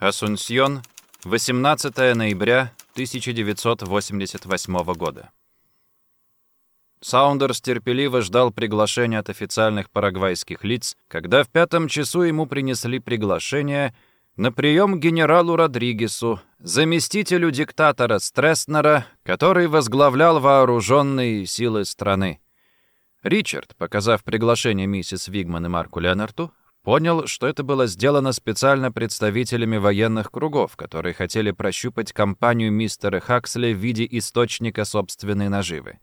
Асунсьон, 18 ноября 1988 года. Саундерс терпеливо ждал приглашения от официальных парагвайских лиц, когда в пятом часу ему принесли приглашение на прием генералу Родригесу, заместителю диктатора Стресснера, который возглавлял вооруженные силы страны. Ричард, показав приглашение миссис Вигман и Марку Леонарту, Понял, что это было сделано специально представителями военных кругов, которые хотели прощупать компанию мистера Хаксли в виде источника собственной наживы.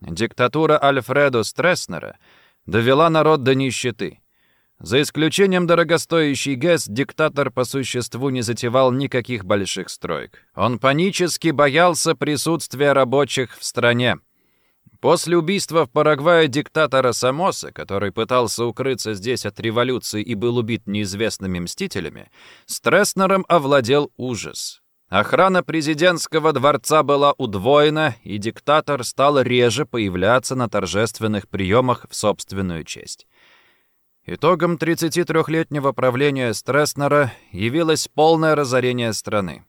Диктатура Альфредо Стресснера довела народ до нищеты. За исключением дорогостоящий ГЭС, диктатор по существу не затевал никаких больших строек. Он панически боялся присутствия рабочих в стране. После убийства в Парагвае диктатора Самоса, который пытался укрыться здесь от революции и был убит неизвестными мстителями, Стресснером овладел ужас. Охрана президентского дворца была удвоена, и диктатор стал реже появляться на торжественных приемах в собственную честь. Итогом 33-летнего правления Стресснера явилось полное разорение страны.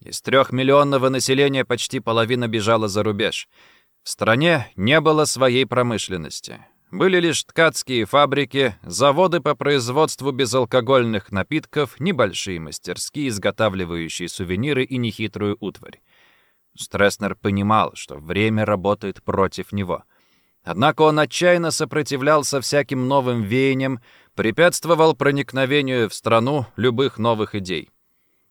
Из трехмиллионного населения почти половина бежала за рубеж — в стране не было своей промышленности. Были лишь ткацкие фабрики, заводы по производству безалкогольных напитков, небольшие мастерские, изготавливающие сувениры и нехитрую утварь. Стресснер понимал, что время работает против него. Однако он отчаянно сопротивлялся всяким новым веяниям, препятствовал проникновению в страну любых новых идей.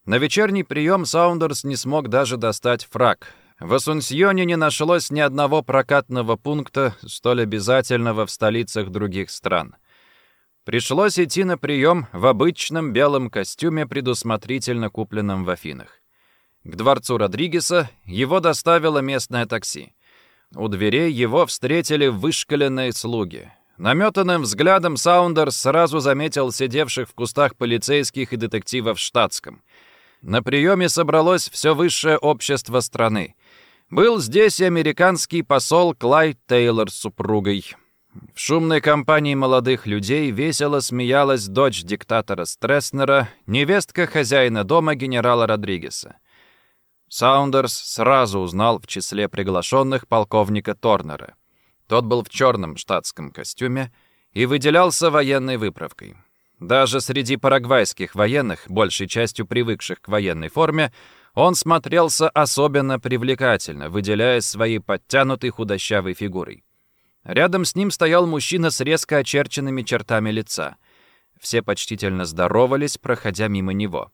На вечерний прием Саундерс не смог даже достать фраг, в Асунсьоне не нашлось ни одного прокатного пункта, столь обязательного в столицах других стран. Пришлось идти на прием в обычном белом костюме, предусмотрительно купленном в Афинах. К дворцу Родригеса его доставило местное такси. У дверей его встретили вышкаленные слуги. Наметанным взглядом Саундерс сразу заметил сидевших в кустах полицейских и детективов штатском. На приеме собралось все высшее общество страны. Был здесь и американский посол Клайд Тейлор с супругой. В шумной компании молодых людей весело смеялась дочь диктатора Стресснера, невестка хозяина дома генерала Родригеса. Саундерс сразу узнал в числе приглашенных полковника Торнера. Тот был в черном штатском костюме и выделялся военной выправкой. Даже среди парагвайских военных, большей частью привыкших к военной форме, он смотрелся особенно привлекательно, выделяясь своей подтянутой худощавой фигурой. Рядом с ним стоял мужчина с резко очерченными чертами лица. Все почтительно здоровались, проходя мимо него.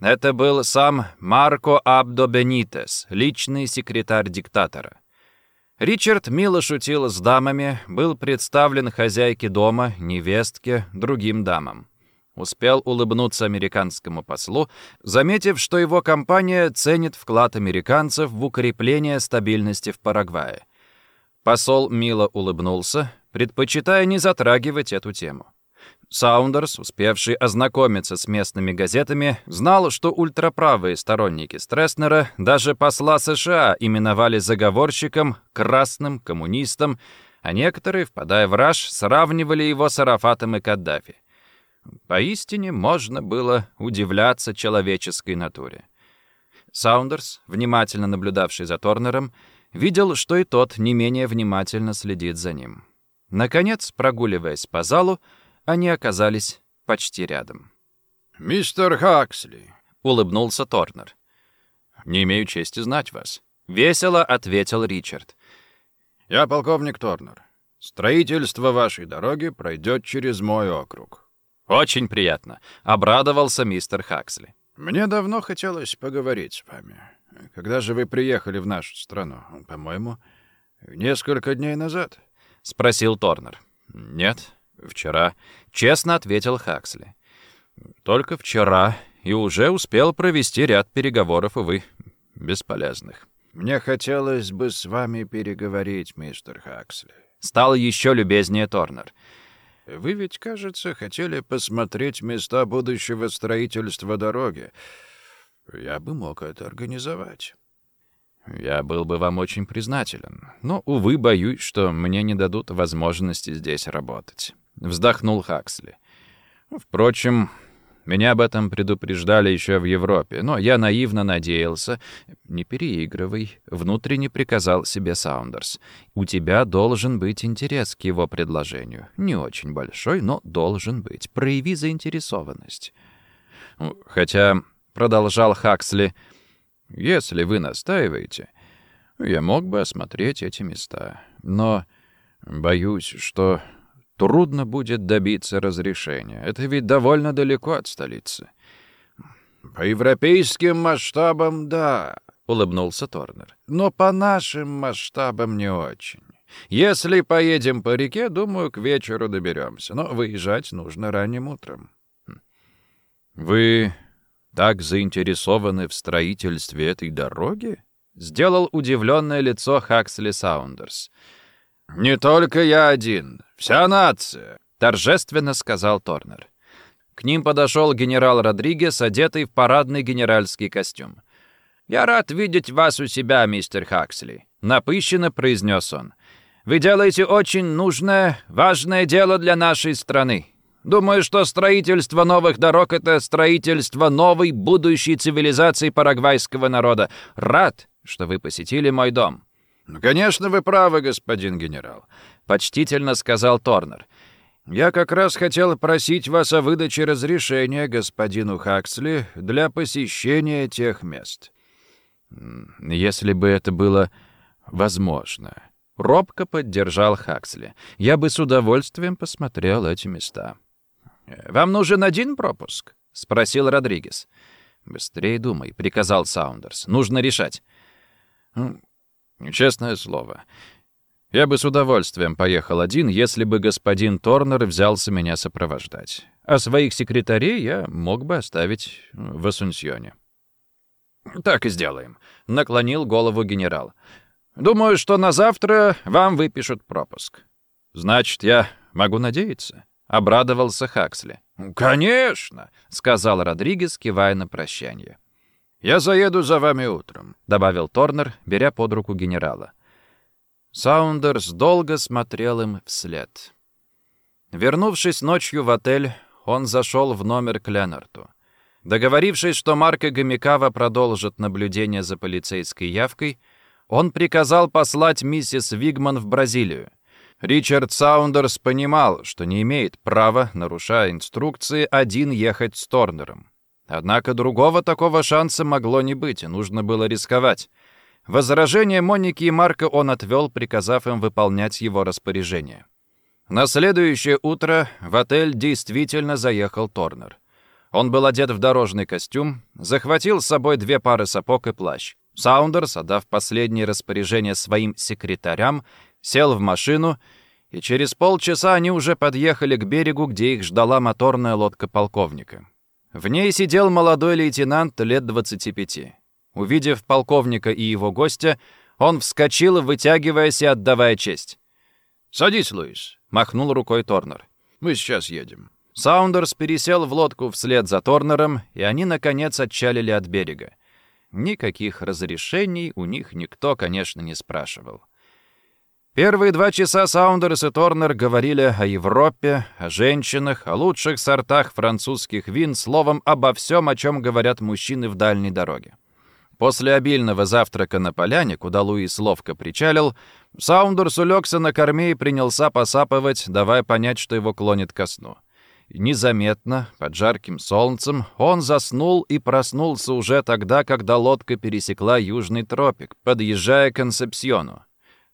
Это был сам Марко Абдо Бенитес, личный секретарь диктатора. Ричард мило шутил с дамами, был представлен хозяйке дома, невестке, другим дамам. Успел улыбнуться американскому послу, заметив, что его компания ценит вклад американцев в укрепление стабильности в Парагвае. Посол мило улыбнулся, предпочитая не затрагивать эту тему. Саундерс, успевший ознакомиться с местными газетами, знал, что ультраправые сторонники Стресснера даже посла США именовали заговорщиком, красным, коммунистом, а некоторые, впадая в раж, сравнивали его с Арафатом и Каддафи. Поистине можно было удивляться человеческой натуре. Саундерс, внимательно наблюдавший за Торнером, видел, что и тот не менее внимательно следит за ним. Наконец, прогуливаясь по залу, они оказались почти рядом. «Мистер Хаксли», — улыбнулся Торнер. «Не имею чести знать вас», — весело ответил Ричард. «Я полковник Торнер. Строительство вашей дороги пройдет через мой округ. «Очень приятно», — обрадовался мистер Хаксли. «Мне давно хотелось поговорить с вами. Когда же вы приехали в нашу страну? По-моему, несколько дней назад?» — спросил Торнер. «Нет, вчера», — честно ответил Хаксли. «Только вчера и уже успел провести ряд переговоров, увы, бесполезных». «Мне хотелось бы с вами переговорить, мистер Хаксли». Стал еще любезнее Торнер. Вы ведь, кажется, хотели посмотреть места будущего строительства дороги. Я бы мог это организовать. Я был бы вам очень признателен, но, увы, боюсь, что мне не дадут возможности здесь работать. Вздохнул Хаксли. Впрочем, Меня об этом предупреждали еще в Европе, но я наивно надеялся. Не переигрывай, внутренне приказал себе Саундерс. У тебя должен быть интерес к его предложению. Не очень большой, но должен быть. Прояви заинтересованность. Ну, хотя, продолжал Хаксли, если вы настаиваете, я мог бы осмотреть эти места. Но боюсь, что трудно будет добиться разрешения. Это ведь довольно далеко от столицы. «По европейским масштабам — да», — улыбнулся Торнер. «Но по нашим масштабам не очень. Если поедем по реке, думаю, к вечеру доберемся. Но выезжать нужно ранним утром». «Вы так заинтересованы в строительстве этой дороги?» — сделал удивленное лицо Хаксли Саундерс. «Не только я один. Вся нация», — торжественно сказал Торнер. К ним подошел генерал Родригес, одетый в парадный генеральский костюм. «Я рад видеть вас у себя, мистер Хаксли», — напыщенно произнес он. «Вы делаете очень нужное, важное дело для нашей страны. Думаю, что строительство новых дорог — это строительство новой будущей цивилизации парагвайского народа. Рад, что вы посетили мой дом». «Ну, «Конечно, вы правы, господин генерал», — почтительно сказал Торнер. «Я как раз хотел просить вас о выдаче разрешения господину Хаксли для посещения тех мест». «Если бы это было возможно», — робко поддержал Хаксли, «я бы с удовольствием посмотрел эти места». «Вам нужен один пропуск?» — спросил Родригес. «Быстрее думай», — приказал Саундерс. «Нужно решать». «Честное слово, я бы с удовольствием поехал один, если бы господин Торнер взялся меня сопровождать. А своих секретарей я мог бы оставить в Асунсьоне». «Так и сделаем», — наклонил голову генерал. «Думаю, что на завтра вам выпишут пропуск». «Значит, я могу надеяться?» — обрадовался Хаксли. «Конечно!» — сказал Родригес, кивая на прощание. «Я заеду за вами утром», — добавил Торнер, беря под руку генерала. Саундерс долго смотрел им вслед. Вернувшись ночью в отель, он зашел в номер к Ленарту. Договорившись, что Марко Гомикава продолжит наблюдение за полицейской явкой, он приказал послать миссис Вигман в Бразилию. Ричард Саундерс понимал, что не имеет права, нарушая инструкции, один ехать с Торнером. Однако другого такого шанса могло не быть, и нужно было рисковать. Возражение Моники и Марка он отвел, приказав им выполнять его распоряжение. На следующее утро в отель действительно заехал Торнер. Он был одет в дорожный костюм, захватил с собой две пары сапог и плащ. Саундерс, отдав последнее распоряжение своим секретарям, сел в машину, и через полчаса они уже подъехали к берегу, где их ждала моторная лодка полковника. В ней сидел молодой лейтенант лет 25. Увидев полковника и его гостя, он вскочил, вытягиваясь и отдавая честь. «Садись, Луис», — махнул рукой Торнер. «Мы сейчас едем». Саундерс пересел в лодку вслед за Торнером, и они, наконец, отчалили от берега. Никаких разрешений у них никто, конечно, не спрашивал. Первые два часа Саундерс и Торнер говорили о Европе, о женщинах, о лучших сортах французских вин, словом, обо всем, о чем говорят мужчины в дальней дороге. После обильного завтрака на поляне, куда Луис ловко причалил, Саундерс улегся на корме и принялся посапывать, давая понять, что его клонит ко сну. Незаметно, под жарким солнцем, он заснул и проснулся уже тогда, когда лодка пересекла Южный тропик, подъезжая к Консепсьону.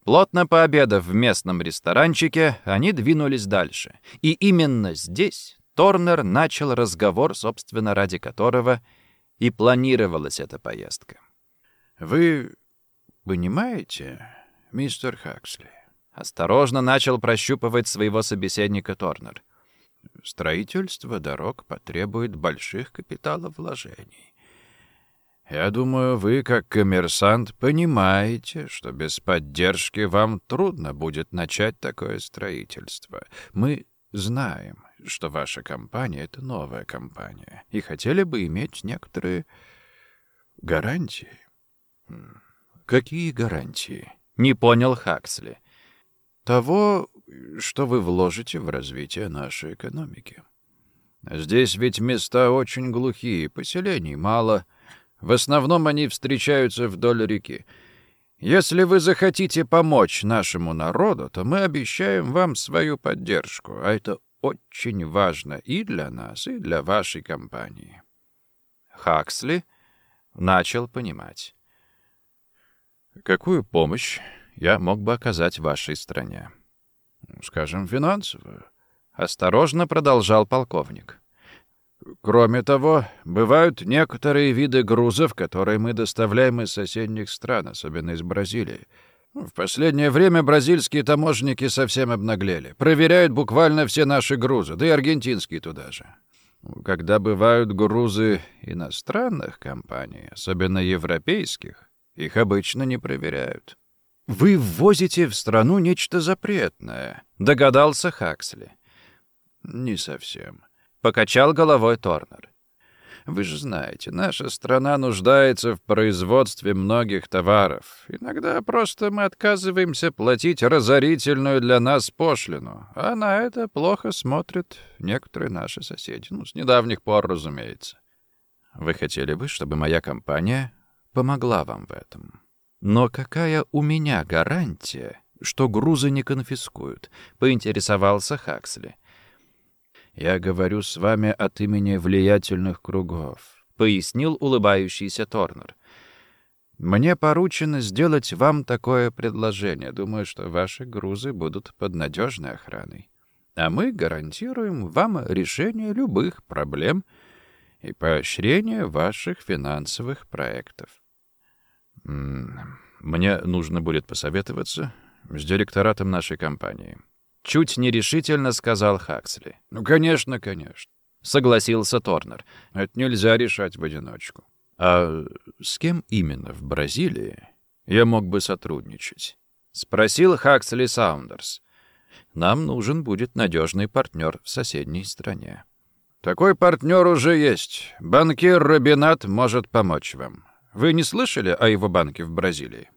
Плотно пообедав в местном ресторанчике, они двинулись дальше. И именно здесь Торнер начал разговор, собственно, ради которого и планировалась эта поездка. «Вы понимаете, мистер Хаксли?» Осторожно начал прощупывать своего собеседника Торнер. «Строительство дорог потребует больших капиталовложений. Я думаю, вы, как коммерсант, понимаете, что без поддержки вам трудно будет начать такое строительство. Мы знаем, что ваша компания — это новая компания, и хотели бы иметь некоторые гарантии. Какие гарантии? Не понял Хаксли. Того, что вы вложите в развитие нашей экономики. Здесь ведь места очень глухие, поселений мало. В основном они встречаются вдоль реки. Если вы захотите помочь нашему народу, то мы обещаем вам свою поддержку, а это очень важно и для нас, и для вашей компании». Хаксли начал понимать. «Какую помощь я мог бы оказать вашей стране?» «Скажем, финансовую». Осторожно продолжал полковник. Кроме того, бывают некоторые виды грузов, которые мы доставляем из соседних стран, особенно из Бразилии. В последнее время бразильские таможенники совсем обнаглели. Проверяют буквально все наши грузы, да и аргентинские туда же. Когда бывают грузы иностранных компаний, особенно европейских, их обычно не проверяют. «Вы ввозите в страну нечто запретное», — догадался Хаксли. «Не совсем», — покачал головой Торнер. «Вы же знаете, наша страна нуждается в производстве многих товаров. Иногда просто мы отказываемся платить разорительную для нас пошлину, а на это плохо смотрят некоторые наши соседи. Ну, с недавних пор, разумеется». «Вы хотели бы, чтобы моя компания помогла вам в этом?» «Но какая у меня гарантия, что грузы не конфискуют?» — поинтересовался Хаксли. «Я говорю с вами от имени влиятельных кругов», — пояснил улыбающийся Торнер. «Мне поручено сделать вам такое предложение. Думаю, что ваши грузы будут под надежной охраной. А мы гарантируем вам решение любых проблем и поощрение ваших финансовых проектов. Мне нужно будет посоветоваться с директоратом нашей компании. Чуть нерешительно сказал Хаксли. «Ну, конечно, конечно», — согласился Торнер. «Это нельзя решать в одиночку». «А с кем именно в Бразилии я мог бы сотрудничать?» — спросил Хаксли Саундерс. «Нам нужен будет надежный партнер в соседней стране». «Такой партнер уже есть. Банкир Робинат может помочь вам. Вы не слышали о его банке в Бразилии?»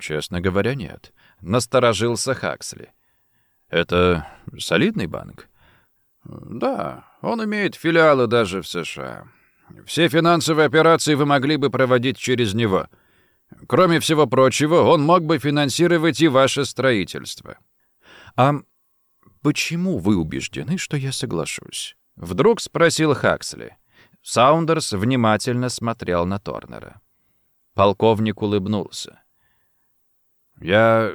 «Честно говоря, нет». Насторожился Хаксли. «Это солидный банк?» «Да, он имеет филиалы даже в США. Все финансовые операции вы могли бы проводить через него. Кроме всего прочего, он мог бы финансировать и ваше строительство». «А почему вы убеждены, что я соглашусь?» Вдруг спросил Хаксли. Саундерс внимательно смотрел на Торнера. Полковник улыбнулся. «Я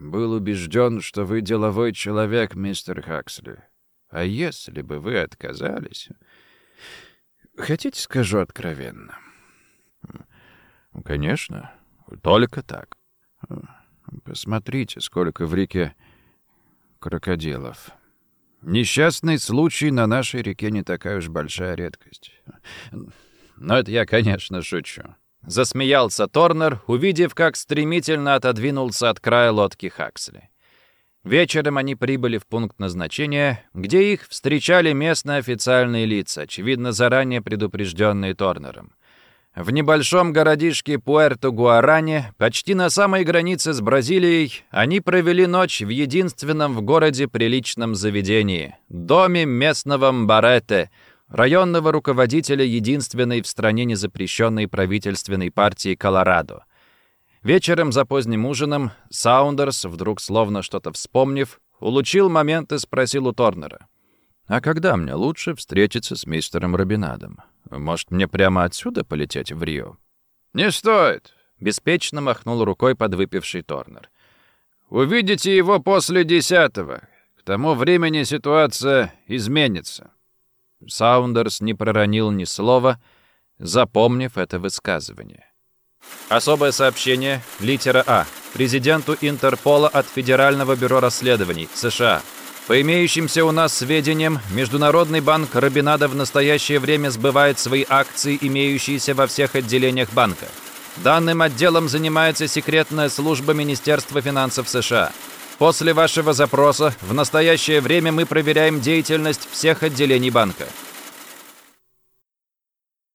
был убежден, что вы деловой человек, мистер Хаксли. А если бы вы отказались... Хотите, скажу откровенно?» «Конечно, только так. Посмотрите, сколько в реке крокодилов». Несчастный случай на нашей реке не такая уж большая редкость. Но это я, конечно, шучу. Засмеялся Торнер, увидев, как стремительно отодвинулся от края лодки Хаксли. Вечером они прибыли в пункт назначения, где их встречали местные официальные лица, очевидно, заранее предупрежденные Торнером. В небольшом городишке Пуэрто-Гуаране, почти на самой границе с Бразилией, они провели ночь в единственном в городе приличном заведении — доме местного Мбарете, районного руководителя единственной в стране незапрещенной правительственной партии Колорадо. Вечером за поздним ужином Саундерс, вдруг словно что-то вспомнив, улучил момент и спросил у Торнера. «А когда мне лучше встретиться с мистером Робинадом?» Может, мне прямо отсюда полететь в Рио?» «Не стоит», — беспечно махнул рукой подвыпивший Торнер. «Увидите его после десятого. К тому времени ситуация изменится». Саундерс не проронил ни слова, запомнив это высказывание. Особое сообщение, литера А, президенту Интерпола от Федерального бюро расследований, США. По имеющимся у нас сведениям, Международный банк Робинада в настоящее время сбывает свои акции, имеющиеся во всех отделениях банка. Данным отделом занимается секретная служба Министерства финансов США. После вашего запроса в настоящее время мы проверяем деятельность всех отделений банка.